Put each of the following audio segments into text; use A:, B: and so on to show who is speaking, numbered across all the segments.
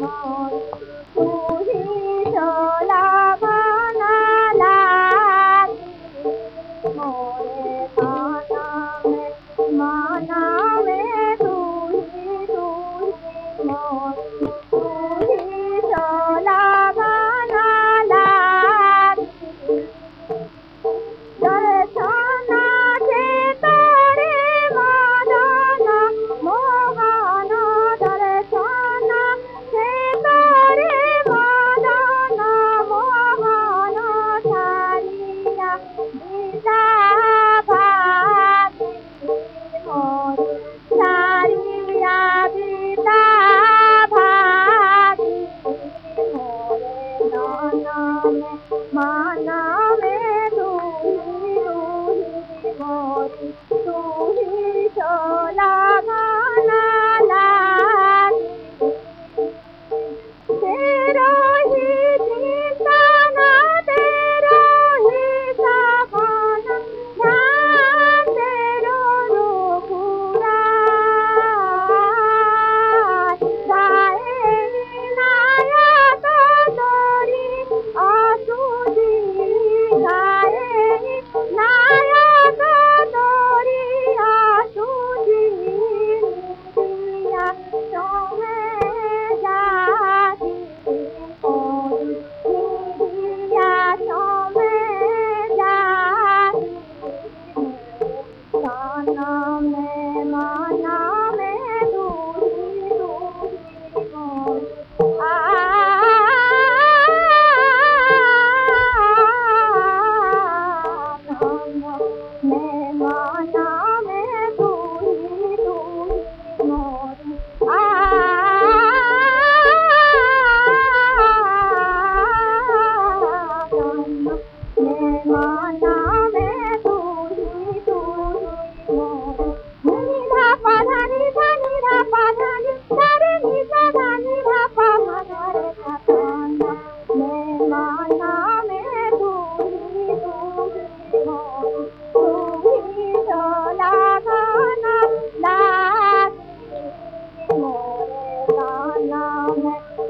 A: Oh. মানামে তুমি তুমি চলা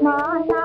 A: ಮಾತಾ